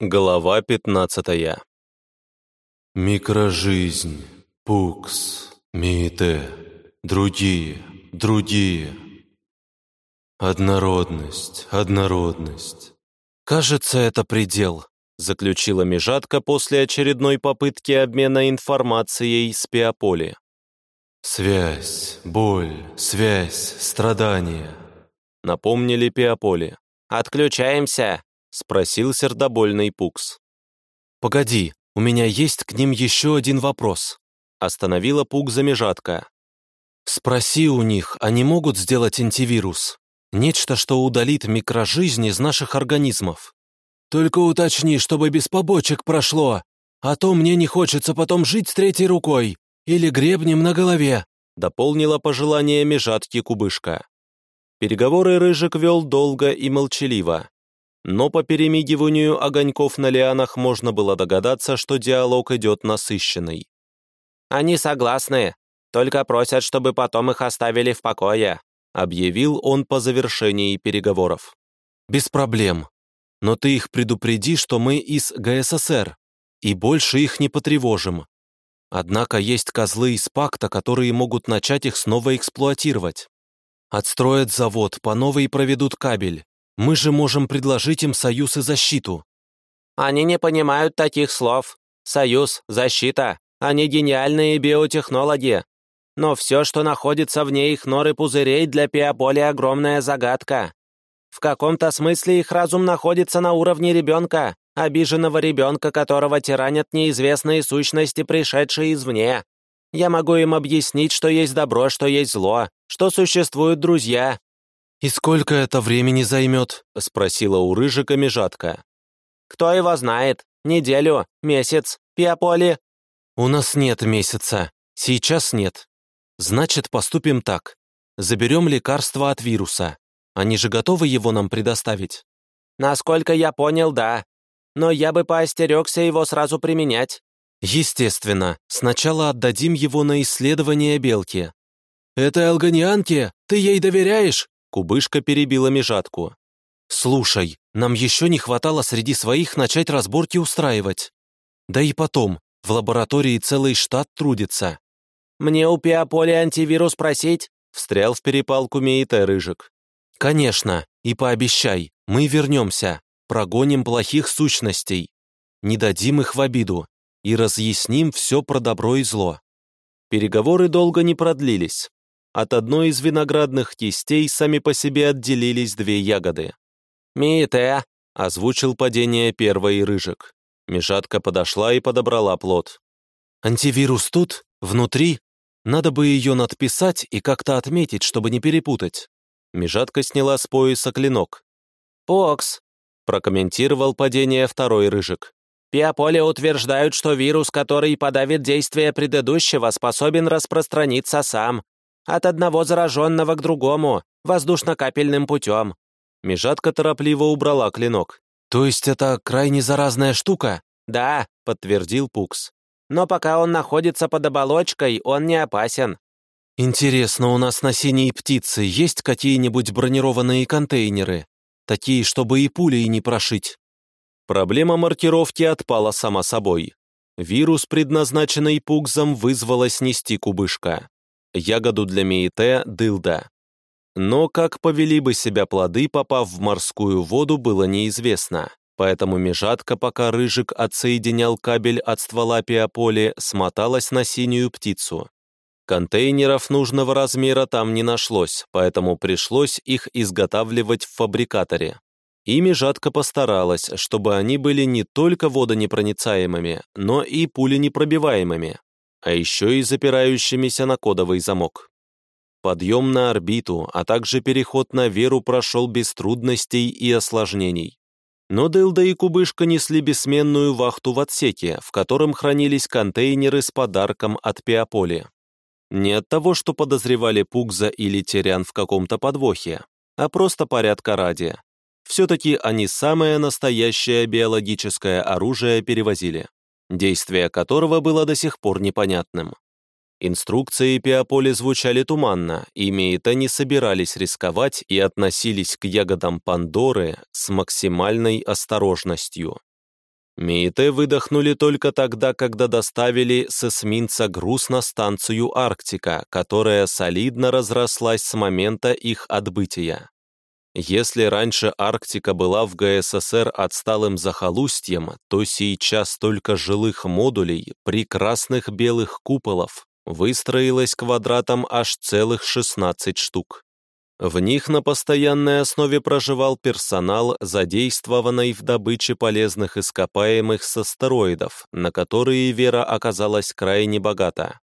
Глава пятнадцатая. Микрожизнь, пукс, миите, другие, другие. Однородность, однородность. «Кажется, это предел», — заключила Межатка после очередной попытки обмена информацией с Пиаполи. Связь, боль, связь, страдания. Напомнили Пиаполи. «Отключаемся», — спросил сердобольный Пукс. «Погоди, у меня есть к ним еще один вопрос», — остановила Пук Межатка. «Спроси у них, они могут сделать антивирус? Нечто, что удалит микрожизнь из наших организмов. Только уточни, чтобы без побочек прошло, а то мне не хочется потом жить с третьей рукой или гребнем на голове», — дополнила пожелание Межатки Кубышка. Переговоры Рыжик вел долго и молчаливо. Но по перемигиванию огоньков на лианах можно было догадаться, что диалог идет насыщенный. «Они согласны, только просят, чтобы потом их оставили в покое», объявил он по завершении переговоров. «Без проблем. Но ты их предупреди, что мы из ГССР, и больше их не потревожим. Однако есть козлы из пакта, которые могут начать их снова эксплуатировать. Отстроят завод, по новой проведут кабель. Мы же можем предложить им союз и защиту». «Они не понимают таких слов. Союз, защита. Они гениальные биотехнологи. Но все, что находится вне их норы пузырей, для Пиаполи огромная загадка. В каком-то смысле их разум находится на уровне ребенка, обиженного ребенка, которого тиранят неизвестные сущности, пришедшие извне. Я могу им объяснить, что есть добро, что есть зло, что существуют друзья». «И сколько это времени займет?» — спросила у Рыжика Межатка. «Кто его знает? Неделю? Месяц? Пиаполи?» «У нас нет месяца. Сейчас нет. Значит, поступим так. Заберем лекарство от вируса. Они же готовы его нам предоставить?» «Насколько я понял, да. Но я бы поостерегся его сразу применять. Естественно, сначала отдадим его на исследование белки. «Это алганианке? Ты ей доверяешь?» Кубышка перебила межатку. «Слушай, нам еще не хватало среди своих начать разборки устраивать. Да и потом, в лаборатории целый штат трудится». «Мне у Пиаполи антивирус просить?» встрял в перепалку Мейте Рыжик. «Конечно, и пообещай, мы вернемся, прогоним плохих сущностей, не дадим их в обиду, и разъясним все про добро и зло. Переговоры долго не продлились. От одной из виноградных кистей сами по себе отделились две ягоды. «Миите!» — озвучил падение первой рыжик. Межатка подошла и подобрала плод. «Антивирус тут? Внутри? Надо бы ее надписать и как-то отметить, чтобы не перепутать». Межатка сняла с пояса клинок. «Покс!» — прокомментировал падение второй рыжик. Пиаполе утверждают, что вирус, который подавит действие предыдущего, способен распространиться сам. От одного зараженного к другому, воздушно-капельным путем. Межатка торопливо убрала клинок. «То есть это крайне заразная штука?» «Да», — подтвердил Пукс. «Но пока он находится под оболочкой, он не опасен». «Интересно, у нас на синей птице есть какие-нибудь бронированные контейнеры? Такие, чтобы и пулей не прошить?» Проблема маркировки отпала сама собой. Вирус, предназначенный пугзом, вызвала снести кубышка. Ягоду для Меите – дылда. Но как повели бы себя плоды, попав в морскую воду, было неизвестно. Поэтому межатка, пока Рыжик отсоединял кабель от ствола пиополи, смоталась на синюю птицу. Контейнеров нужного размера там не нашлось, поэтому пришлось их изготавливать в фабрикаторе. Ими жатко постаралась, чтобы они были не только водонепроницаемыми, но и пуленепробиваемыми, а еще и запирающимися на кодовый замок. Подъем на орбиту, а также переход на Веру прошел без трудностей и осложнений. Но Дылда и Кубышка несли бессменную вахту в отсеке, в котором хранились контейнеры с подарком от Пиаполи. Не от того, что подозревали Пугза или Терян в каком-то подвохе, а просто порядка ради, все-таки они самое настоящее биологическое оружие перевозили, действие которого было до сих пор непонятным. Инструкции Пиаполи звучали туманно, и Мейта не собирались рисковать и относились к ягодам Пандоры с максимальной осторожностью. Миите выдохнули только тогда, когда доставили с эсминца груз на станцию «Арктика», которая солидно разрослась с момента их отбытия. Если раньше Арктика была в ГССР отсталым захолустьем, то сейчас только жилых модулей, прекрасных белых куполов, выстроилось квадратом аж целых 16 штук. В них на постоянной основе проживал персонал, задействованный в добыче полезных ископаемых с астероидов, на которые Вера оказалась крайне богата.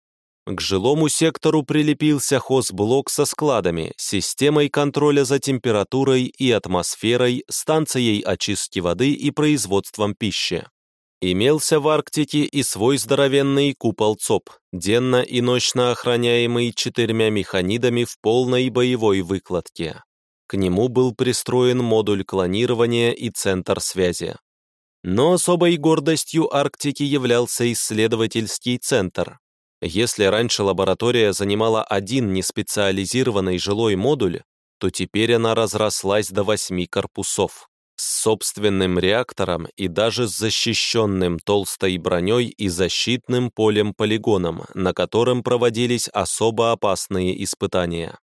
К жилому сектору прилепился хозблок со складами, системой контроля за температурой и атмосферой, станцией очистки воды и производством пищи. Имелся в Арктике и свой здоровенный купол ЦОП, денно и ночно охраняемый четырьмя механидами в полной боевой выкладке. К нему был пристроен модуль клонирования и центр связи. Но особой гордостью Арктики являлся исследовательский центр. Если раньше лаборатория занимала один неспециализированный жилой модуль, то теперь она разрослась до восьми корпусов с собственным реактором и даже с защищенным толстой броней и защитным полем-полигоном, на котором проводились особо опасные испытания.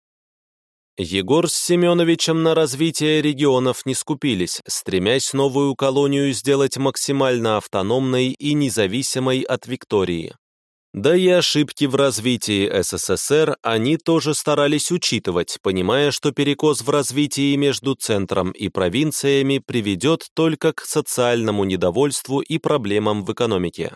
Егор с Семеновичем на развитие регионов не скупились, стремясь новую колонию сделать максимально автономной и независимой от Виктории. Да и ошибки в развитии СССР они тоже старались учитывать, понимая, что перекос в развитии между центром и провинциями приведет только к социальному недовольству и проблемам в экономике.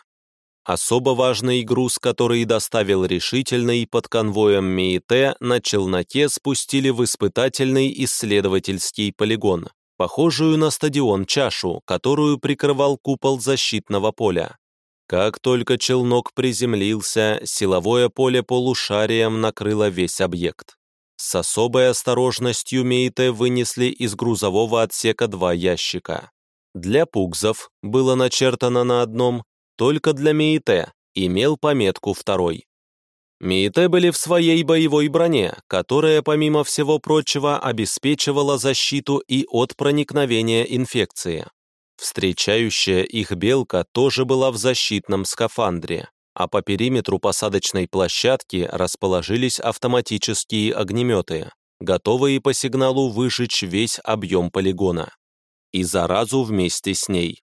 Особо важный груз, который доставил решительный под конвоем МИИТ, на челноке спустили в испытательный исследовательский полигон, похожую на стадион чашу, которую прикрывал купол защитного поля. Как только челнок приземлился, силовое поле полушарием накрыло весь объект. С особой осторожностью Мейте вынесли из грузового отсека два ящика. Для пугзов было начертано на одном, только для Мейте имел пометку второй. Мейте были в своей боевой броне, которая, помимо всего прочего, обеспечивала защиту и от проникновения инфекции. Встречающая их белка тоже была в защитном скафандре, а по периметру посадочной площадки расположились автоматические огнеметы, готовые по сигналу выжечь весь объем полигона. И заразу вместе с ней.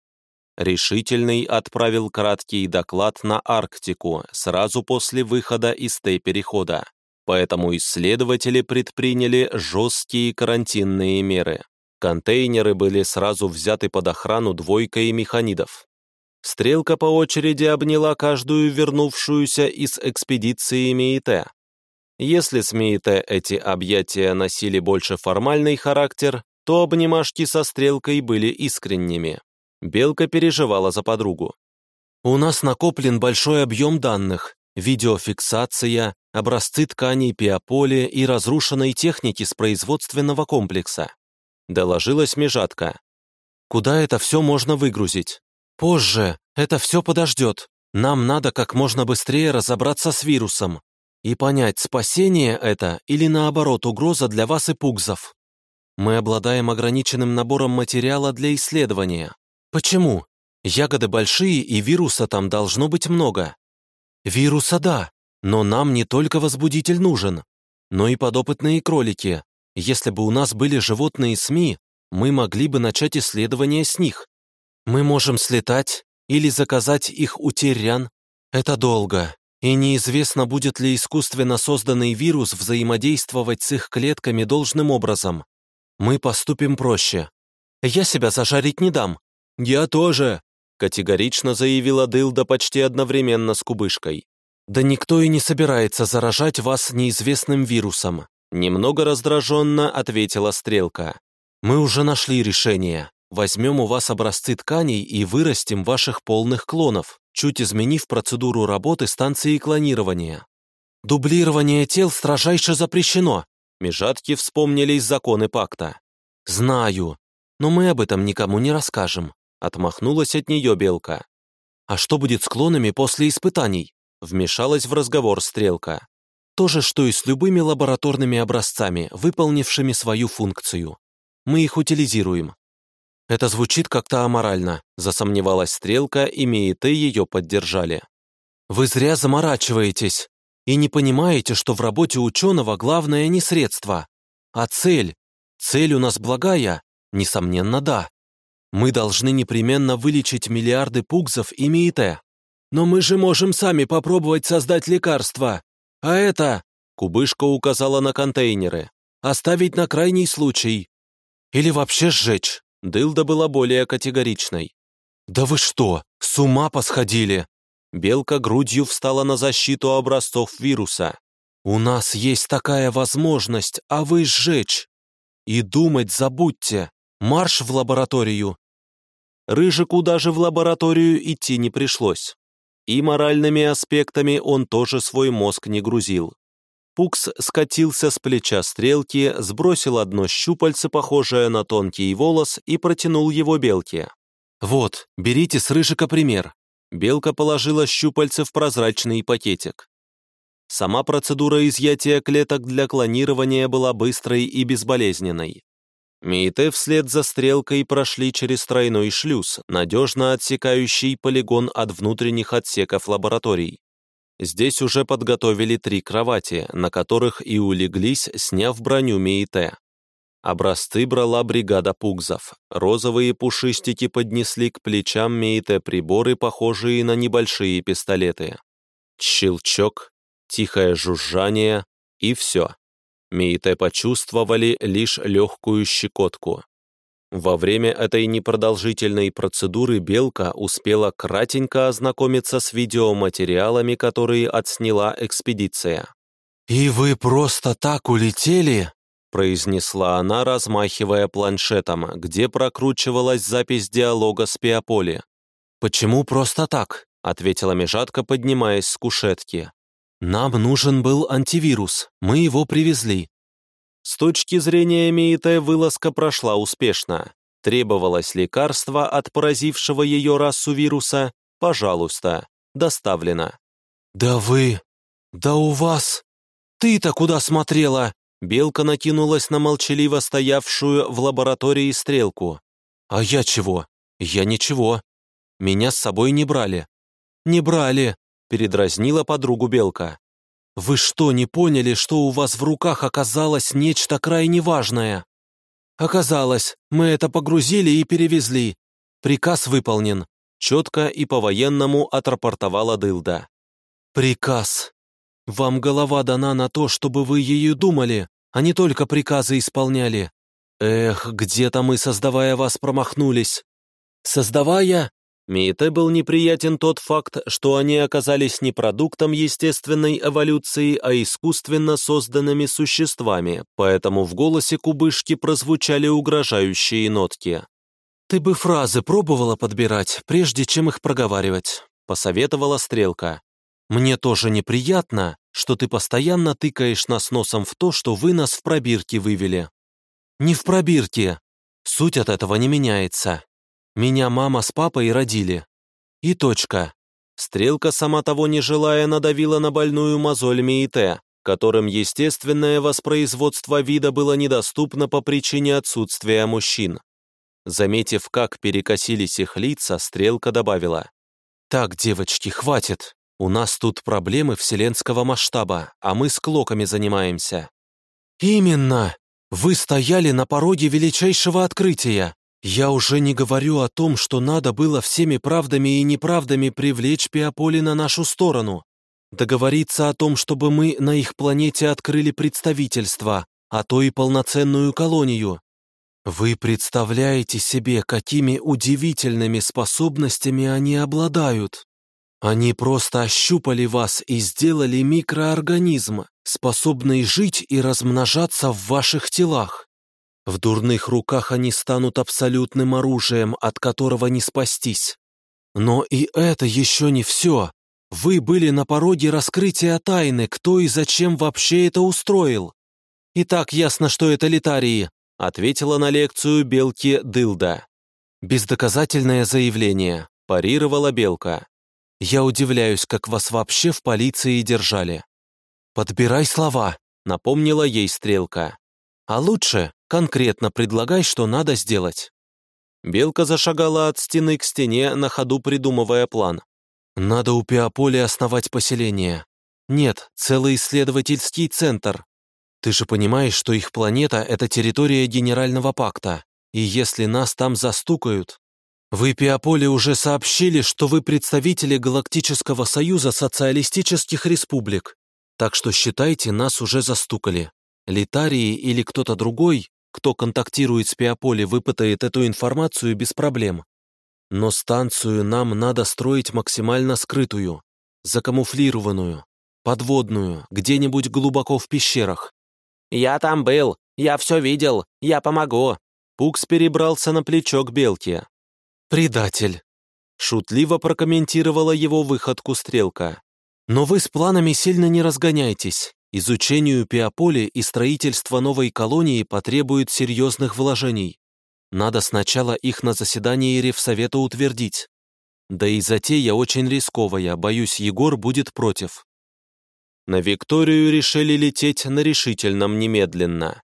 Решительный отправил краткий доклад на Арктику сразу после выхода из Т-перехода, поэтому исследователи предприняли жесткие карантинные меры. Контейнеры были сразу взяты под охрану двойкой механидов. Стрелка по очереди обняла каждую вернувшуюся из экспедиции МИИТ. Если с МИИТ эти объятия носили больше формальный характер, то обнимашки со стрелкой были искренними. Белка переживала за подругу. «У нас накоплен большой объем данных, видеофиксация, образцы тканей пиополи и разрушенной техники с производственного комплекса. — доложилась межатка. «Куда это все можно выгрузить?» «Позже, это все подождет. Нам надо как можно быстрее разобраться с вирусом и понять, спасение это или наоборот угроза для вас и пугзов. Мы обладаем ограниченным набором материала для исследования. Почему? Ягоды большие, и вируса там должно быть много. Вируса да, но нам не только возбудитель нужен, но и подопытные кролики, если бы у нас были животные СМИ, мы могли бы начать исследование с них. Мы можем слетать или заказать их у терян. Это долго, и неизвестно, будет ли искусственно созданный вирус взаимодействовать с их клетками должным образом. Мы поступим проще. Я себя зажарить не дам. Я тоже, категорично заявила Дылда почти одновременно с кубышкой. Да никто и не собирается заражать вас неизвестным вирусом. Немного раздраженно ответила Стрелка. «Мы уже нашли решение. Возьмем у вас образцы тканей и вырастим ваших полных клонов, чуть изменив процедуру работы станции клонирования. Дублирование тел строжайше запрещено. Межатки вспомнились законы пакта. Знаю, но мы об этом никому не расскажем. Отмахнулась от нее белка. А что будет с клонами после испытаний? Вмешалась в разговор Стрелка. То же, что и с любыми лабораторными образцами, выполнившими свою функцию. Мы их утилизируем. Это звучит как-то аморально, засомневалась Стрелка, и Мииты ее поддержали. Вы зря заморачиваетесь и не понимаете, что в работе ученого главное не средство, а цель. Цель у нас благая? Несомненно, да. Мы должны непременно вылечить миллиарды пугзов и Миите. Но мы же можем сами попробовать создать лекарство. А это, Кубышка указала на контейнеры, оставить на крайний случай. Или вообще сжечь. Дылда была более категоричной. «Да вы что, с ума посходили?» Белка грудью встала на защиту образцов вируса. «У нас есть такая возможность, а вы сжечь. И думать забудьте. Марш в лабораторию». Рыжику даже в лабораторию идти не пришлось. И моральными аспектами он тоже свой мозг не грузил. Пукс скатился с плеча стрелки, сбросил одно щупальце, похожее на тонкий волос, и протянул его белке. «Вот, берите с рыжика пример». Белка положила щупальце в прозрачный пакетик. Сама процедура изъятия клеток для клонирования была быстрой и безболезненной. Мейте вслед за стрелкой прошли через тройной шлюз, надежно отсекающий полигон от внутренних отсеков лабораторий. Здесь уже подготовили три кровати, на которых и улеглись, сняв броню Мейте. Образцы брала бригада пугзов. Розовые пушистики поднесли к плечам Мейте приборы, похожие на небольшие пистолеты. Щелчок, тихое жужжание и все. Мейте почувствовали лишь легкую щекотку. Во время этой непродолжительной процедуры Белка успела кратенько ознакомиться с видеоматериалами, которые отсняла экспедиция. «И вы просто так улетели?» произнесла она, размахивая планшетом, где прокручивалась запись диалога с Пиаполи. «Почему просто так?» — ответила Межатка, поднимаясь с кушетки. «Нам нужен был антивирус, мы его привезли. С точки зрения Миите вылазка прошла успешно. Требовалось лекарство от поразившего ее расу вируса. Пожалуйста, доставлено. «Да вы... Да у вас... Ты-то куда смотрела?» Белка накинулась на молчаливо стоявшую в лаборатории стрелку. «А я чего? Я ничего. Меня с собой не брали». «Не брали», — передразнила подругу Белка. «Вы что, не поняли, что у вас в руках оказалось нечто крайне важное?» «Оказалось, мы это погрузили и перевезли. Приказ выполнен», — четко и по-военному отрапортовала Дылда. «Приказ. Вам голова дана на то, чтобы вы ею думали, а не только приказы исполняли. Эх, где-то мы, создавая вас, промахнулись. Создавая, Миите был неприятен тот факт, что они оказались не продуктом естественной эволюции, а искусственно созданными существами, поэтому в голосе кубышки прозвучали угрожающие нотки. «Ты бы фразы пробовала подбирать, прежде чем их проговаривать», — посоветовала Стрелка. «Мне тоже неприятно, что ты постоянно тыкаешь нас носом в то, что вы нас в пробирке вывели». «Не в пробирке. Суть от этого не меняется. Меня мама с папой родили. И точка. Стрелка, сама того не желая, надавила на больную мозоль Миите, которым естественное воспроизводство вида было недоступно по причине отсутствия мужчин. Заметив, как перекосились их лица, Стрелка добавила. «Так, девочки, хватит. У нас тут проблемы вселенского масштаба, а мы с клоками занимаемся». «Именно! Вы стояли на пороге величайшего открытия. Я уже не говорю о том, что надо было всеми правдами и неправдами привлечь Пиаполи на нашу сторону. Договориться о том, чтобы мы на их планете открыли представительство, а то и полноценную колонию. Вы представляете себе, какими удивительными способностями они обладают? Они просто ощупали вас и сделали микроорганизм, способный жить и размножаться в ваших телах. В дурных руках они станут абсолютным оружием, от которого не спастись. Но и это еще не все. Вы были на пороге раскрытия тайны, кто и зачем вообще это устроил. И так ясно, что это литарии, ответила на лекцию Белки Дылда. Бездоказательное заявление, парировала Белка. Я удивляюсь, как вас вообще в полиции держали. Подбирай слова, напомнила ей Стрелка. А лучше конкретно предлагай, что надо сделать. Белка зашагала от стены к стене, на ходу придумывая план. «Надо у Пиополи основать поселение. Нет, целый исследовательский центр. Ты же понимаешь, что их планета — это территория Генерального пакта, и если нас там застукают... Вы, Пиополи, уже сообщили, что вы представители Галактического Союза Социалистических Республик, так что считайте, нас уже застукали. Литарии или кто-то другой кто контактирует с Пиополи, выпытает эту информацию без проблем. Но станцию нам надо строить максимально скрытую, закамуфлированную, подводную, где-нибудь глубоко в пещерах. «Я там был, я все видел, я помогу». Пукс перебрался на плечо к Белке. «Предатель!» Шутливо прокомментировала его выходку Стрелка. «Но вы с планами сильно не разгоняйтесь. Изучению Пиополи и строительство новой колонии потребует серьезных вложений. Надо сначала их на заседании Ревсовета утвердить. Да и затея очень рисковая, боюсь, Егор будет против. На Викторию решили лететь на решительном немедленно.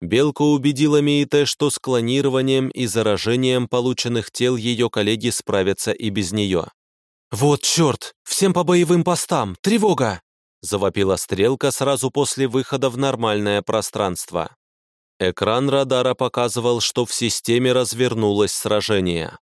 Белка убедила Миите, что с клонированием и заражением полученных тел ее коллеги справятся и без нее. «Вот черт! Всем по боевым постам! Тревога!» Завопила стрелка сразу после выхода в нормальное пространство. Экран радара показывал, что в системе развернулось сражение.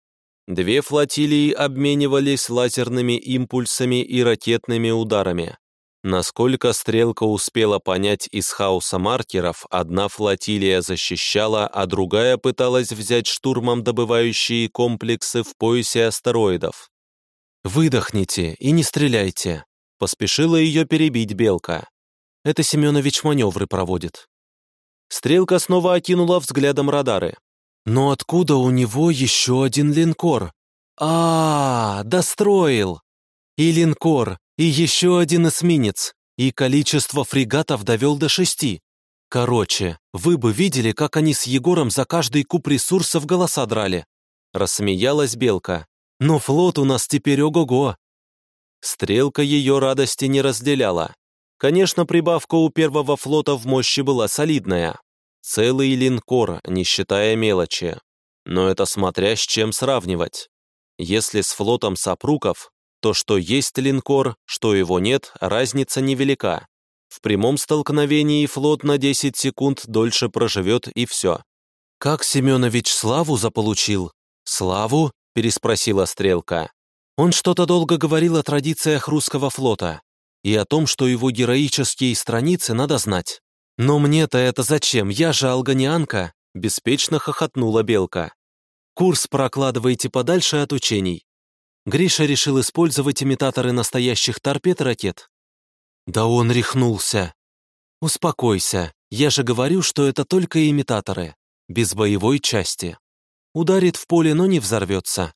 Две флотилии обменивались лазерными импульсами и ракетными ударами. Насколько стрелка успела понять из хаоса маркеров, одна флотилия защищала, а другая пыталась взять штурмом добывающие комплексы в поясе астероидов. «Выдохните и не стреляйте», Поспешила ее перебить Белка. Это Семенович маневры проводит. Стрелка снова окинула взглядом радары. Но откуда у него еще один линкор? А, -а, -а достроил! И линкор, и еще один эсминец, и количество фрегатов довел до шести. Короче, вы бы видели, как они с Егором за каждый куб ресурсов голоса драли. Рассмеялась Белка. Но флот у нас теперь ого-го. Стрелка ее радости не разделяла. Конечно, прибавка у первого флота в мощи была солидная. Целый линкор, не считая мелочи. Но это смотря с чем сравнивать. Если с флотом сопруков, то что есть линкор, что его нет, разница невелика. В прямом столкновении флот на 10 секунд дольше проживет и все. «Как Семенович славу заполучил?» «Славу?» – переспросила Стрелка. Он что-то долго говорил о традициях русского флота и о том, что его героические страницы надо знать. «Но мне-то это зачем? Я же алганианка!» — беспечно хохотнула Белка. «Курс прокладывайте подальше от учений». Гриша решил использовать имитаторы настоящих торпед ракет. «Да он рехнулся!» «Успокойся, я же говорю, что это только имитаторы, без боевой части. Ударит в поле, но не взорвется.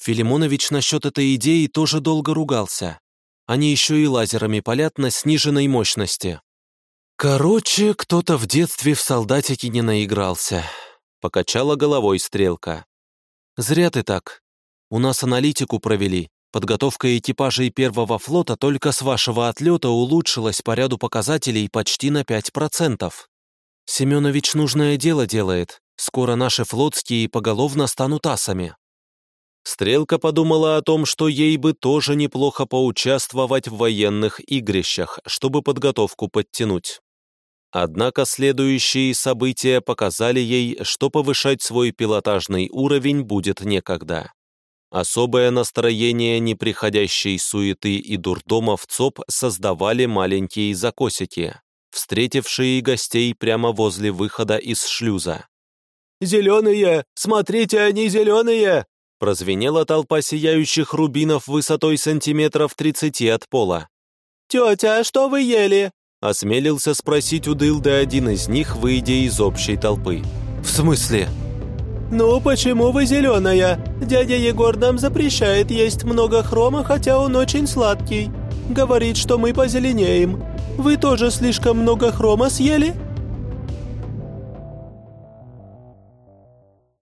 Филимонович насчет этой идеи тоже долго ругался. Они еще и лазерами палят на сниженной мощности. Короче, кто-то в детстве в солдатике не наигрался. Покачала головой стрелка. Зря ты так. У нас аналитику провели. Подготовка экипажей первого флота только с вашего отлета улучшилась по ряду показателей почти на 5%. Семенович нужное дело делает. Скоро наши флотские поголовно станут асами. Стрелка подумала о том, что ей бы тоже неплохо поучаствовать в военных игрищах, чтобы подготовку подтянуть. Однако следующие события показали ей, что повышать свой пилотажный уровень будет некогда. Особое настроение неприходящей суеты и дурдома в ЦОП создавали маленькие закосики, встретившие гостей прямо возле выхода из шлюза. «Зеленые! Смотрите, они зеленые!» Прозвенела толпа сияющих рубинов высотой сантиметров тридцати от пола. «Тетя, что вы ели?» Осмелился спросить у Дылды один из них, выйдя из общей толпы. «В смысле?» «Ну, почему вы зеленая? Дядя Егор нам запрещает есть много хрома, хотя он очень сладкий. Говорит, что мы позеленеем. Вы тоже слишком много хрома съели?»